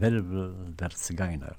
Welbel der Zigeuner.